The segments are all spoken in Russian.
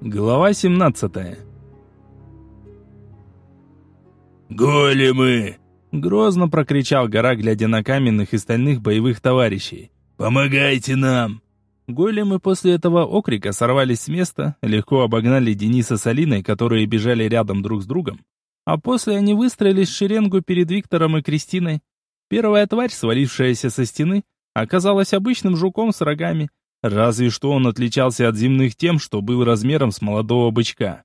Глава 17 «Големы!» — грозно прокричал гора, глядя на каменных и стальных боевых товарищей. «Помогайте нам!» Големы после этого окрика сорвались с места, легко обогнали Дениса с Алиной, которые бежали рядом друг с другом. А после они выстроились в шеренгу перед Виктором и Кристиной. Первая тварь, свалившаяся со стены, оказалась обычным жуком с рогами, Разве что он отличался от земных тем, что был размером с молодого бычка.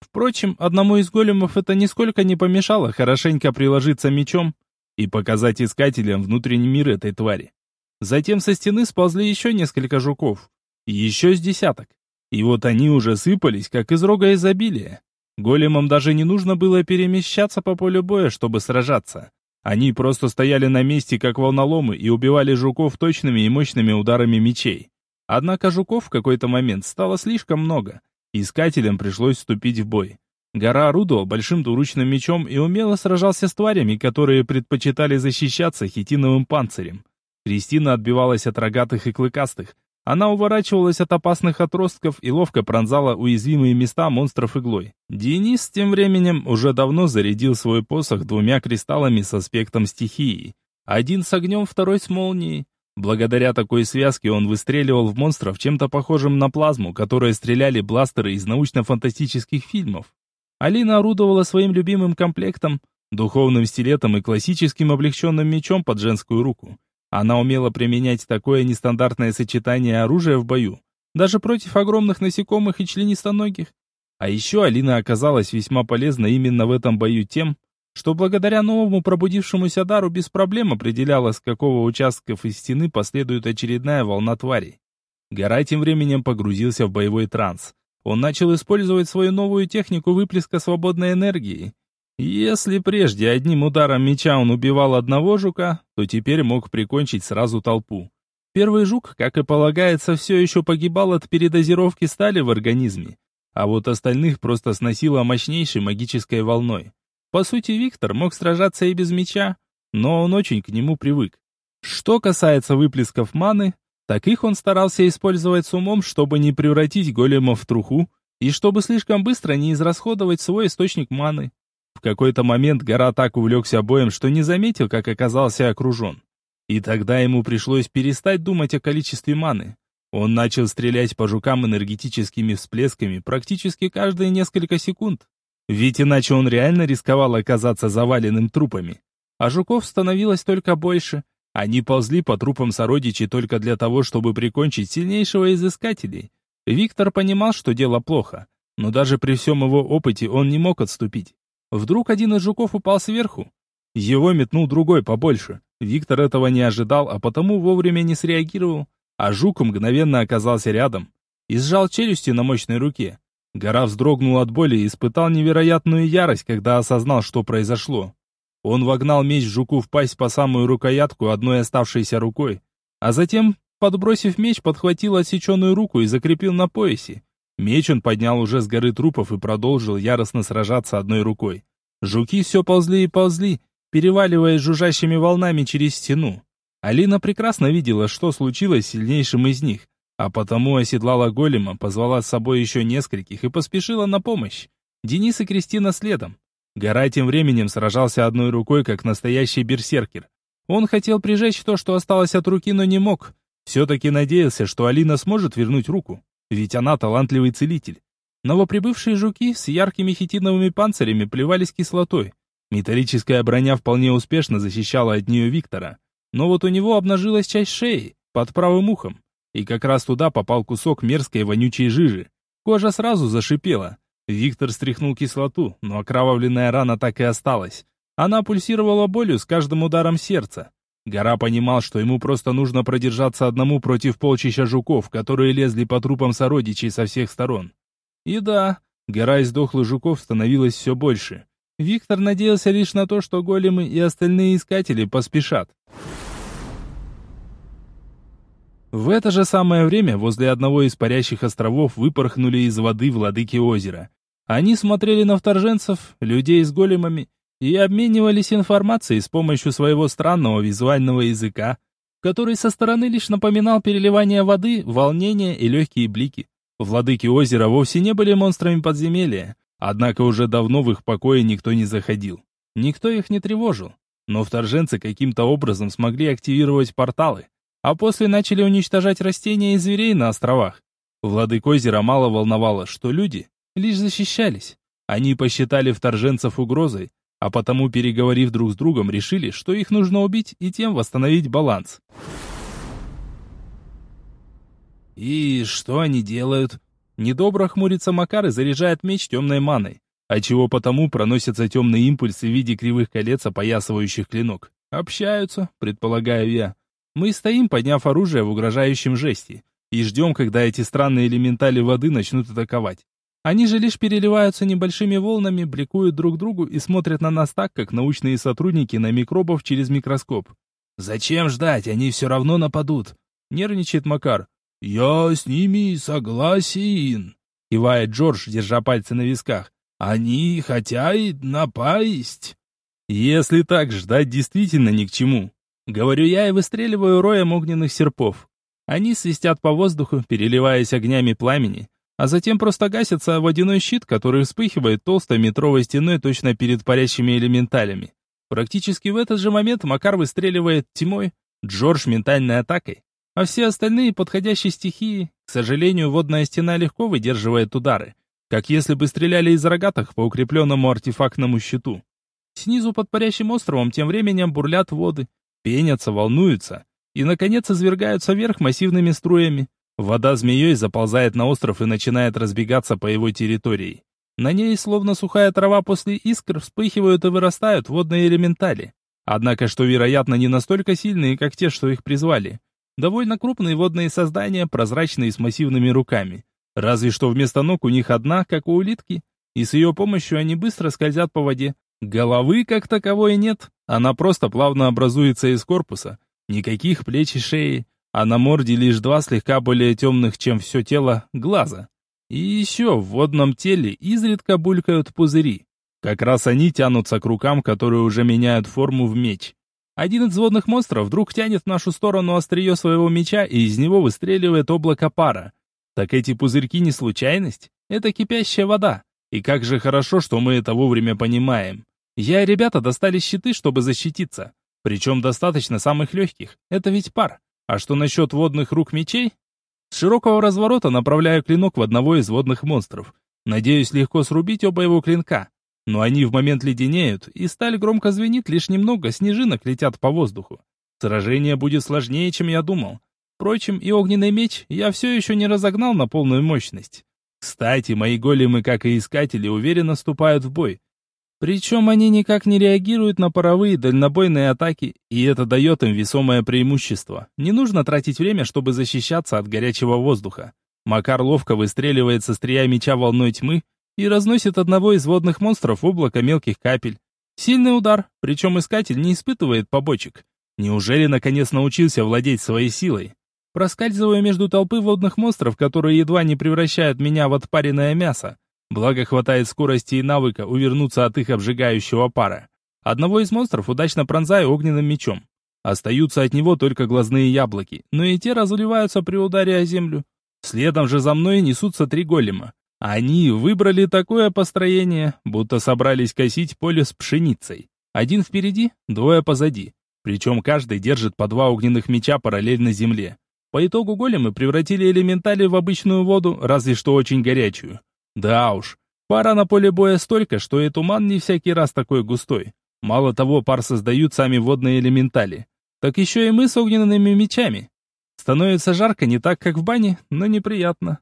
Впрочем, одному из големов это нисколько не помешало хорошенько приложиться мечом и показать искателям внутренний мир этой твари. Затем со стены сползли еще несколько жуков, еще с десяток. И вот они уже сыпались, как из рога изобилия. Големам даже не нужно было перемещаться по полю боя, чтобы сражаться. Они просто стояли на месте, как волноломы, и убивали жуков точными и мощными ударами мечей. Однако жуков в какой-то момент стало слишком много. Искателям пришлось вступить в бой. Гора орудовал большим двуручным мечом и умело сражался с тварями, которые предпочитали защищаться хитиновым панцирем. Кристина отбивалась от рогатых и клыкастых. Она уворачивалась от опасных отростков и ловко пронзала уязвимые места монстров иглой. Денис тем временем уже давно зарядил свой посох двумя кристаллами с аспектом стихии. Один с огнем, второй с молнией. Благодаря такой связке он выстреливал в монстров чем-то похожим на плазму, которые стреляли бластеры из научно-фантастических фильмов. Алина орудовала своим любимым комплектом, духовным стилетом и классическим облегченным мечом под женскую руку. Она умела применять такое нестандартное сочетание оружия в бою, даже против огромных насекомых и членистоногих. А еще Алина оказалась весьма полезна именно в этом бою тем, что благодаря новому пробудившемуся дару без проблем определяла, с какого участков из стены последует очередная волна тварей. Гора тем временем погрузился в боевой транс. Он начал использовать свою новую технику выплеска свободной энергии. Если прежде одним ударом меча он убивал одного жука, то теперь мог прикончить сразу толпу. Первый жук, как и полагается, все еще погибал от передозировки стали в организме, а вот остальных просто сносило мощнейшей магической волной. По сути, Виктор мог сражаться и без меча, но он очень к нему привык. Что касается выплесков маны, так их он старался использовать с умом, чтобы не превратить големов в труху, и чтобы слишком быстро не израсходовать свой источник маны. В какой-то момент гора так увлекся боем, что не заметил, как оказался окружен. И тогда ему пришлось перестать думать о количестве маны. Он начал стрелять по жукам энергетическими всплесками практически каждые несколько секунд. Ведь иначе он реально рисковал оказаться заваленным трупами. А жуков становилось только больше. Они ползли по трупам сородичей только для того, чтобы прикончить сильнейшего из искателей. Виктор понимал, что дело плохо, но даже при всем его опыте он не мог отступить. Вдруг один из жуков упал сверху. Его метнул другой побольше. Виктор этого не ожидал, а потому вовремя не среагировал, а жук мгновенно оказался рядом и сжал челюсти на мощной руке. Гора вздрогнул от боли и испытал невероятную ярость, когда осознал, что произошло. Он вогнал меч жуку в пасть по самую рукоятку одной оставшейся рукой, а затем, подбросив меч, подхватил отсеченную руку и закрепил на поясе. Меч он поднял уже с горы трупов и продолжил яростно сражаться одной рукой. Жуки все ползли и ползли, переваливаясь жужжащими волнами через стену. Алина прекрасно видела, что случилось с сильнейшим из них, а потому оседлала голема, позвала с собой еще нескольких и поспешила на помощь. Денис и Кристина следом. Гора тем временем сражался одной рукой, как настоящий берсеркер. Он хотел прижечь то, что осталось от руки, но не мог. Все-таки надеялся, что Алина сможет вернуть руку, ведь она талантливый целитель. Новоприбывшие жуки с яркими хитиновыми панцирями плевались кислотой. Металлическая броня вполне успешно защищала от нее Виктора. Но вот у него обнажилась часть шеи, под правым ухом и как раз туда попал кусок мерзкой вонючей жижи. Кожа сразу зашипела. Виктор стряхнул кислоту, но окровавленная рана так и осталась. Она пульсировала болью с каждым ударом сердца. Гора понимал, что ему просто нужно продержаться одному против полчища жуков, которые лезли по трупам сородичей со всех сторон. И да, гора из дохлых жуков становилась все больше. Виктор надеялся лишь на то, что големы и остальные искатели поспешат. В это же самое время возле одного из парящих островов выпорхнули из воды владыки озера. Они смотрели на вторженцев, людей с големами, и обменивались информацией с помощью своего странного визуального языка, который со стороны лишь напоминал переливание воды, волнение и легкие блики. Владыки озера вовсе не были монстрами подземелья, однако уже давно в их покое никто не заходил. Никто их не тревожил. Но вторженцы каким-то образом смогли активировать порталы, а после начали уничтожать растения и зверей на островах. Владык озера мало волновало, что люди лишь защищались. Они посчитали вторженцев угрозой, а потому, переговорив друг с другом, решили, что их нужно убить и тем восстановить баланс. «И что они делают?» Недобро хмурится Макар и заряжает меч темной маной, отчего потому проносятся темные импульсы в виде кривых колец, опоясывающих клинок. «Общаются», предполагаю я. Мы стоим, подняв оружие в угрожающем жесте, и ждем, когда эти странные элементали воды начнут атаковать. Они же лишь переливаются небольшими волнами, бликуют друг другу и смотрят на нас так, как научные сотрудники на микробов через микроскоп. «Зачем ждать? Они все равно нападут!» Нервничает Макар. «Я с ними согласен!» Кивает Джордж, держа пальцы на висках. «Они хотят напасть!» «Если так, ждать действительно ни к чему!» Говорю я и выстреливаю роем огненных серпов. Они свистят по воздуху, переливаясь огнями пламени, а затем просто гасится водяной щит, который вспыхивает толстой метровой стеной точно перед парящими элементалями. Практически в этот же момент Макар выстреливает тьмой, Джордж ментальной атакой, а все остальные подходящие стихии, к сожалению, водная стена легко выдерживает удары, как если бы стреляли из рогатых по укрепленному артефактному щиту. Снизу под парящим островом тем временем бурлят воды, пенятся, волнуются и, наконец, извергаются вверх массивными струями, Вода змеей заползает на остров и начинает разбегаться по его территории. На ней, словно сухая трава после искр, вспыхивают и вырастают водные элементали. Однако, что вероятно, не настолько сильные, как те, что их призвали. Довольно крупные водные создания, прозрачные с массивными руками. Разве что вместо ног у них одна, как у улитки, и с ее помощью они быстро скользят по воде. Головы как таковой нет, она просто плавно образуется из корпуса. Никаких плеч и шеи, а на морде лишь два слегка более темных, чем все тело, глаза. И еще в водном теле изредка булькают пузыри. Как раз они тянутся к рукам, которые уже меняют форму в меч. Один из водных монстров вдруг тянет в нашу сторону острие своего меча, и из него выстреливает облако пара. Так эти пузырьки не случайность? Это кипящая вода. И как же хорошо, что мы это вовремя понимаем. Я и ребята достали щиты, чтобы защититься. Причем достаточно самых легких. Это ведь пар. А что насчет водных рук мечей? С широкого разворота направляю клинок в одного из водных монстров. Надеюсь легко срубить оба его клинка. Но они в момент леденеют, и сталь громко звенит, лишь немного снежинок летят по воздуху. Сражение будет сложнее, чем я думал. Впрочем, и огненный меч я все еще не разогнал на полную мощность. Кстати, мои големы, как и искатели, уверенно вступают в бой. Причем они никак не реагируют на паровые дальнобойные атаки, и это дает им весомое преимущество. Не нужно тратить время, чтобы защищаться от горячего воздуха. Макар ловко выстреливает со стрия меча волной тьмы и разносит одного из водных монстров в облако мелких капель. Сильный удар, причем искатель не испытывает побочек. Неужели наконец научился владеть своей силой? Проскальзывая между толпы водных монстров, которые едва не превращают меня в отпаренное мясо, Благо хватает скорости и навыка увернуться от их обжигающего пара. Одного из монстров удачно пронзаю огненным мечом. Остаются от него только глазные яблоки, но и те разливаются при ударе о землю. Следом же за мной несутся три голема. Они выбрали такое построение, будто собрались косить поле с пшеницей. Один впереди, двое позади. Причем каждый держит по два огненных меча параллельно земле. По итогу големы превратили элементали в обычную воду, разве что очень горячую. Да уж, пара на поле боя столько, что и туман не всякий раз такой густой. Мало того, пар создают сами водные элементали. Так еще и мы с огненными мечами. Становится жарко не так, как в бане, но неприятно.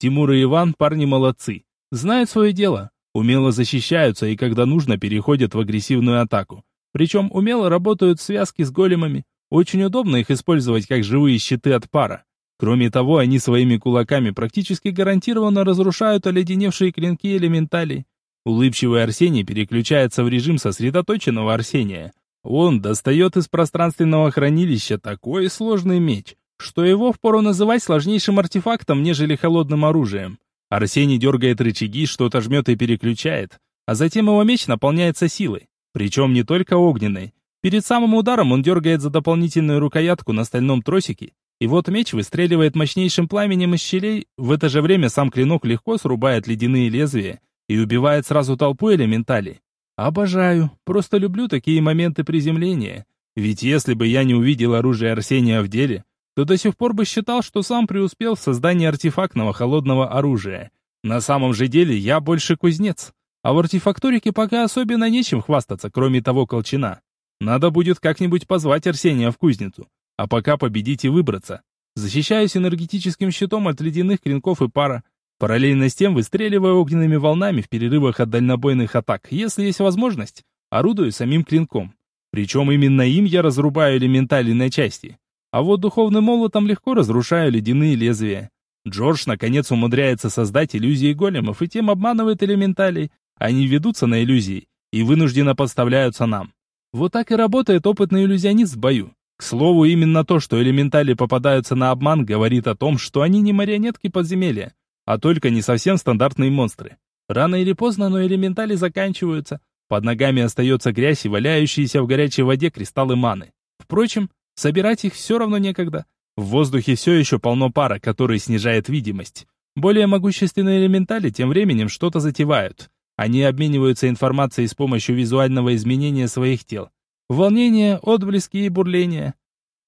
Тимур и Иван парни молодцы. Знают свое дело. Умело защищаются и когда нужно переходят в агрессивную атаку. Причем умело работают связки с големами. Очень удобно их использовать как живые щиты от пара. Кроме того, они своими кулаками практически гарантированно разрушают оледеневшие клинки элементалей. Улыбчивый Арсений переключается в режим сосредоточенного Арсения. Он достает из пространственного хранилища такой сложный меч, что его впору называть сложнейшим артефактом, нежели холодным оружием. Арсений дергает рычаги, что-то жмет и переключает, а затем его меч наполняется силой, причем не только огненной. Перед самым ударом он дергает за дополнительную рукоятку на стальном тросике И вот меч выстреливает мощнейшим пламенем из щелей, в это же время сам клинок легко срубает ледяные лезвия и убивает сразу толпу элементалей. Обожаю, просто люблю такие моменты приземления. Ведь если бы я не увидел оружие Арсения в деле, то до сих пор бы считал, что сам преуспел в создании артефактного холодного оружия. На самом же деле я больше кузнец. А в артефакторике пока особенно нечем хвастаться, кроме того колчана. Надо будет как-нибудь позвать Арсения в кузницу. А пока победить и выбраться. Защищаюсь энергетическим щитом от ледяных клинков и пара. Параллельно с тем выстреливая огненными волнами в перерывах от дальнобойных атак, если есть возможность, орудую самим клинком. Причем именно им я разрубаю элементали на части. А вот духовным молотом легко разрушаю ледяные лезвия. Джордж наконец умудряется создать иллюзии големов и тем обманывает элементалей. Они ведутся на иллюзии и вынужденно подставляются нам. Вот так и работает опытный иллюзионист в бою. К слову, именно то, что элементали попадаются на обман, говорит о том, что они не марионетки подземелья, а только не совсем стандартные монстры. Рано или поздно, но элементали заканчиваются. Под ногами остается грязь и валяющиеся в горячей воде кристаллы маны. Впрочем, собирать их все равно некогда. В воздухе все еще полно пара, который снижает видимость. Более могущественные элементали тем временем что-то затевают. Они обмениваются информацией с помощью визуального изменения своих тел. Волнение, отблески и бурление.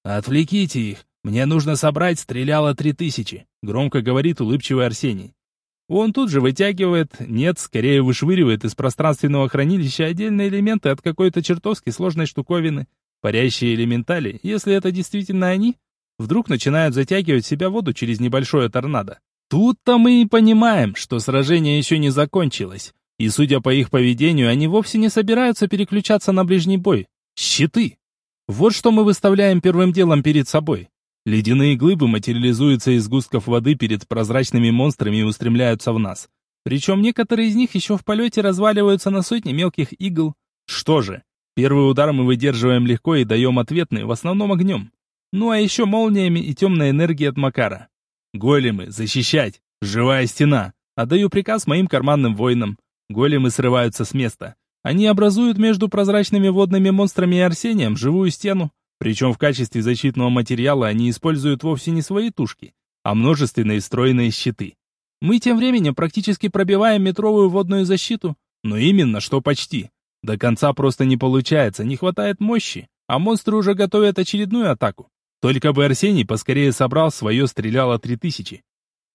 «Отвлеките их! Мне нужно собрать стреляло три тысячи», — громко говорит улыбчивый Арсений. Он тут же вытягивает, нет, скорее вышвыривает из пространственного хранилища отдельные элементы от какой-то чертовски сложной штуковины. Парящие элементали, если это действительно они, вдруг начинают затягивать себя воду через небольшое торнадо. Тут-то мы и понимаем, что сражение еще не закончилось. И судя по их поведению, они вовсе не собираются переключаться на ближний бой. Щиты! Вот что мы выставляем первым делом перед собой. Ледяные глыбы материализуются из густков воды перед прозрачными монстрами и устремляются в нас. Причем некоторые из них еще в полете разваливаются на сотни мелких игл. Что же, первый удар мы выдерживаем легко и даем ответный, в основном огнем. Ну а еще молниями и темной энергией от Макара. Големы, защищать! Живая стена! Отдаю приказ моим карманным воинам. Големы срываются с места. Они образуют между прозрачными водными монстрами и Арсением живую стену, причем в качестве защитного материала они используют вовсе не свои тушки, а множественные встроенные щиты. Мы тем временем практически пробиваем метровую водную защиту, но именно что почти. До конца просто не получается, не хватает мощи, а монстры уже готовят очередную атаку. Только бы Арсений поскорее собрал свое стреляло 3000.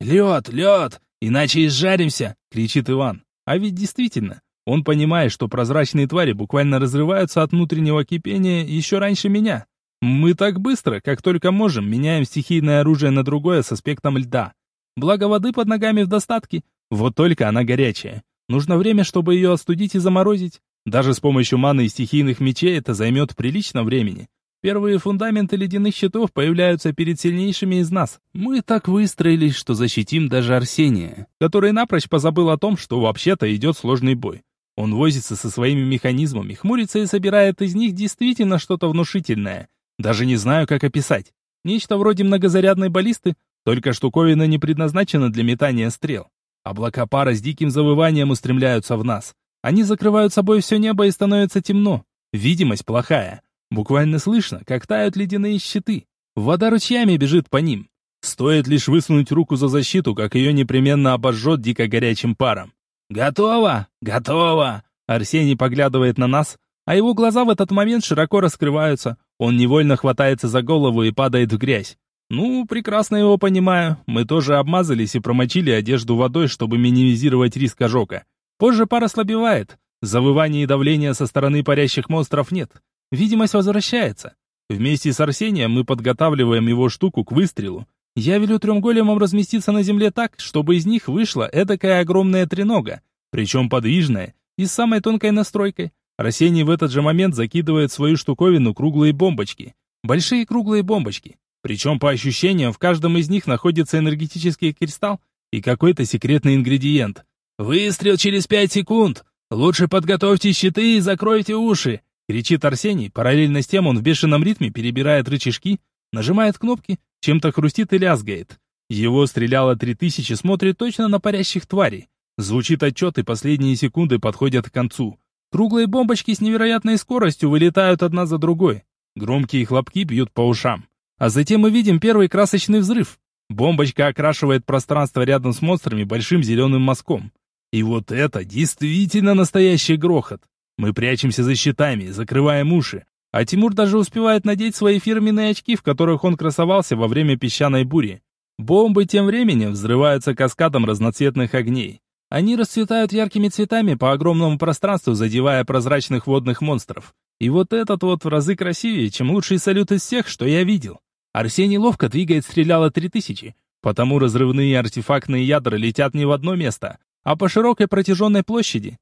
«Лед, лед, иначе изжаримся!» — кричит Иван. А ведь действительно, он понимает, что прозрачные твари буквально разрываются от внутреннего кипения еще раньше меня. Мы так быстро, как только можем, меняем стихийное оружие на другое с аспектом льда. Благо воды под ногами в достатке, вот только она горячая. Нужно время, чтобы ее остудить и заморозить. Даже с помощью маны и стихийных мечей это займет прилично времени. Первые фундаменты ледяных щитов появляются перед сильнейшими из нас. Мы так выстроились, что защитим даже Арсения, который напрочь позабыл о том, что вообще-то идет сложный бой. Он возится со своими механизмами, хмурится и собирает из них действительно что-то внушительное – даже не знаю, как описать. Нечто вроде многозарядной баллисты, только штуковина не предназначена для метания стрел. Облака пара с диким завыванием устремляются в нас. Они закрывают собой все небо и становится темно. Видимость плохая. Буквально слышно, как тают ледяные щиты. Вода ручьями бежит по ним. Стоит лишь высунуть руку за защиту, как ее непременно обожжет дико горячим паром. «Готово! Готово!» Арсений поглядывает на нас, а его глаза в этот момент широко раскрываются. Он невольно хватается за голову и падает в грязь. Ну, прекрасно его понимаю. Мы тоже обмазались и промочили одежду водой, чтобы минимизировать риск ожога. Позже пара слабевает. Завывания и давления со стороны парящих монстров нет. Видимость возвращается. Вместе с Арсением мы подготавливаем его штуку к выстрелу. Я велю трем големам разместиться на земле так, чтобы из них вышла эдакая огромная тренога, причем подвижная и с самой тонкой настройкой. Арсений в этот же момент закидывает свою штуковину круглые бомбочки. Большие круглые бомбочки. Причем, по ощущениям, в каждом из них находится энергетический кристалл и какой-то секретный ингредиент. «Выстрел через пять секунд! Лучше подготовьте щиты и закройте уши!» кричит Арсений. Параллельно с тем он в бешеном ритме перебирает рычажки, нажимает кнопки, чем-то хрустит и лязгает. Его стреляло три тысячи, смотрит точно на парящих тварей. Звучит отчет, и последние секунды подходят к концу. Круглые бомбочки с невероятной скоростью вылетают одна за другой. Громкие хлопки бьют по ушам. А затем мы видим первый красочный взрыв. Бомбочка окрашивает пространство рядом с монстрами большим зеленым мазком. И вот это действительно настоящий грохот. Мы прячемся за щитами, закрываем уши. А Тимур даже успевает надеть свои фирменные очки, в которых он красовался во время песчаной бури. Бомбы тем временем взрываются каскадом разноцветных огней. Они расцветают яркими цветами по огромному пространству, задевая прозрачных водных монстров. И вот этот вот в разы красивее, чем лучший салют из всех, что я видел. Арсений ловко двигает стреляло 3000, потому разрывные артефактные ядра летят не в одно место, а по широкой протяженной площади.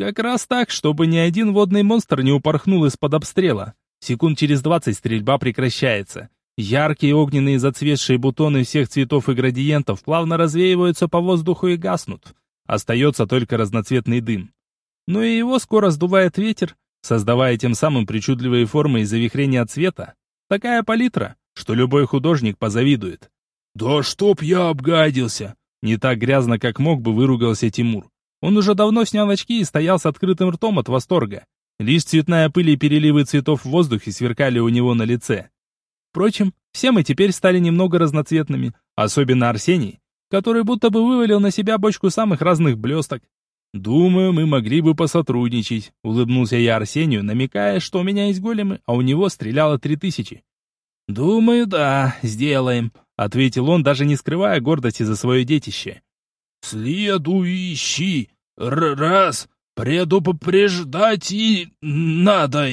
Как раз так, чтобы ни один водный монстр не упорхнул из-под обстрела. Секунд через 20 стрельба прекращается. Яркие огненные зацветшие бутоны всех цветов и градиентов плавно развеиваются по воздуху и гаснут. Остается только разноцветный дым. Но и его скоро сдувает ветер, создавая тем самым причудливые формы и завихрения цвета. Такая палитра, что любой художник позавидует. «Да чтоб я обгадился!» Не так грязно, как мог бы, выругался Тимур. Он уже давно снял очки и стоял с открытым ртом от восторга. Лишь цветная пыль и переливы цветов в воздухе сверкали у него на лице. Впрочем, все мы теперь стали немного разноцветными, особенно Арсений, который будто бы вывалил на себя бочку самых разных блесток. «Думаю, мы могли бы посотрудничать», — улыбнулся я Арсению, намекая, что у меня есть големы, а у него стреляло три тысячи. «Думаю, да, сделаем», — ответил он, даже не скрывая гордости за свое детище. «Следующий раз предупреждать и надо».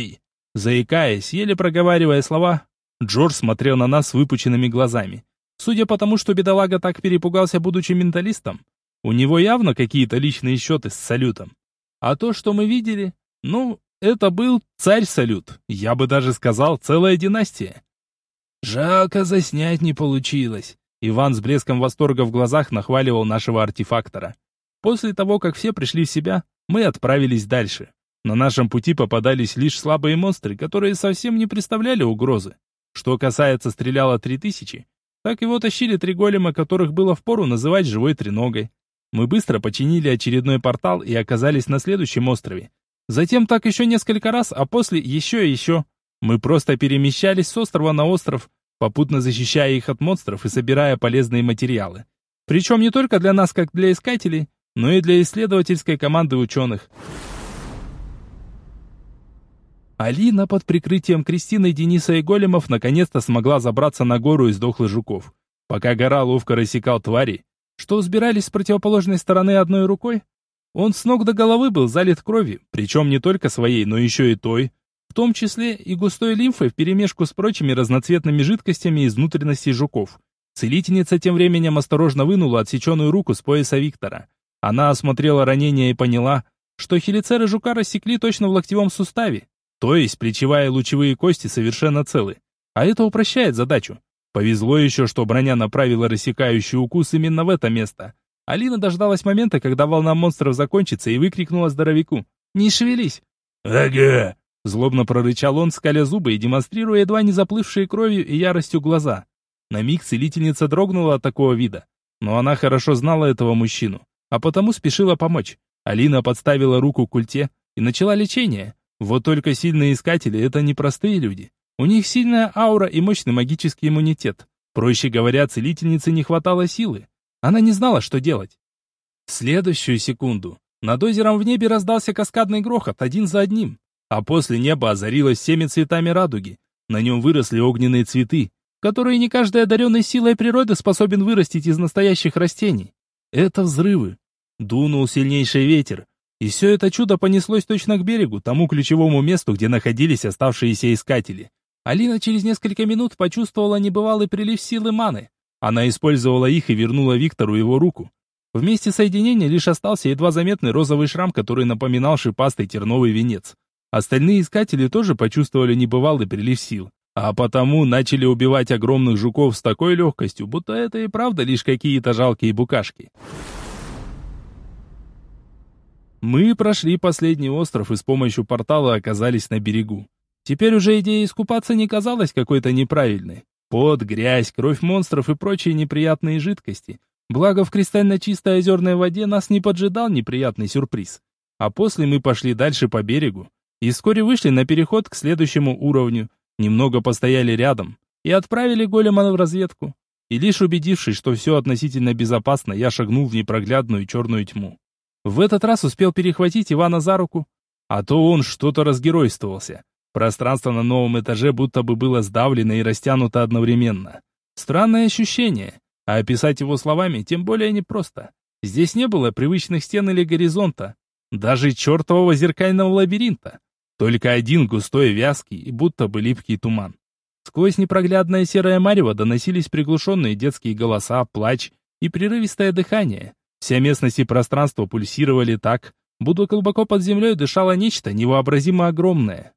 Заикаясь, еле проговаривая слова, Джордж смотрел на нас выпученными глазами. Судя по тому, что бедолага так перепугался, будучи менталистом, у него явно какие-то личные счеты с салютом. А то, что мы видели, ну, это был царь-салют. Я бы даже сказал, целая династия. Жалко, заснять не получилось. Иван с блеском восторга в глазах нахваливал нашего артефактора. После того, как все пришли в себя, мы отправились дальше. На нашем пути попадались лишь слабые монстры, которые совсем не представляли угрозы. Что касается стреляла 3000, так его тащили три голема, которых было впору называть живой треногой. Мы быстро починили очередной портал и оказались на следующем острове. Затем так еще несколько раз, а после еще и еще. Мы просто перемещались с острова на остров, попутно защищая их от монстров и собирая полезные материалы. Причем не только для нас, как для искателей, но и для исследовательской команды ученых. Алина под прикрытием Кристины, Дениса и Големов наконец-то смогла забраться на гору из дохлых жуков. Пока гора ловко рассекал твари, что взбирались с противоположной стороны одной рукой, он с ног до головы был залит кровью, причем не только своей, но еще и той, том числе и густой лимфой вперемешку с прочими разноцветными жидкостями из внутренностей жуков. Целительница тем временем осторожно вынула отсеченную руку с пояса Виктора. Она осмотрела ранение и поняла, что хелицеры жука рассекли точно в локтевом суставе, то есть плечевая и лучевые кости совершенно целы. А это упрощает задачу. Повезло еще, что броня направила рассекающий укус именно в это место. Алина дождалась момента, когда волна монстров закончится, и выкрикнула здоровяку. «Не шевелись!» «Ага!» Злобно прорычал он, скаля зубы и демонстрируя едва не заплывшие кровью и яростью глаза. На миг целительница дрогнула от такого вида. Но она хорошо знала этого мужчину, а потому спешила помочь. Алина подставила руку к культе и начала лечение. Вот только сильные искатели — это не простые люди. У них сильная аура и мощный магический иммунитет. Проще говоря, целительнице не хватало силы. Она не знала, что делать. В следующую секунду над озером в небе раздался каскадный грохот, один за одним. А после неба озарилось всеми цветами радуги. На нем выросли огненные цветы, которые не каждый одаренный силой природы способен вырастить из настоящих растений. Это взрывы. Дунул сильнейший ветер, и все это чудо понеслось точно к берегу, тому ключевому месту, где находились оставшиеся искатели. Алина через несколько минут почувствовала небывалый прилив силы маны. Она использовала их и вернула Виктору его руку. Вместе соединения лишь остался едва заметный розовый шрам, который напоминал шипастый терновый венец. Остальные искатели тоже почувствовали небывалый прилив сил, а потому начали убивать огромных жуков с такой легкостью, будто это и правда лишь какие-то жалкие букашки. Мы прошли последний остров и с помощью портала оказались на берегу. Теперь уже идея искупаться не казалась какой-то неправильной. Пот, грязь, кровь монстров и прочие неприятные жидкости. Благо в кристально чистой озерной воде нас не поджидал неприятный сюрприз. А после мы пошли дальше по берегу и вскоре вышли на переход к следующему уровню. Немного постояли рядом, и отправили голема в разведку. И лишь убедившись, что все относительно безопасно, я шагнул в непроглядную черную тьму. В этот раз успел перехватить Ивана за руку, а то он что-то разгеройствовался. Пространство на новом этаже будто бы было сдавлено и растянуто одновременно. Странное ощущение, а описать его словами тем более непросто. Здесь не было привычных стен или горизонта, даже чертового зеркального лабиринта. Только один густой, вязкий и будто бы липкий туман. Сквозь непроглядное серое марево доносились приглушенные детские голоса, плач и прерывистое дыхание. Вся местность и пространство пульсировали так, будто глубоко под землей дышало нечто невообразимо огромное.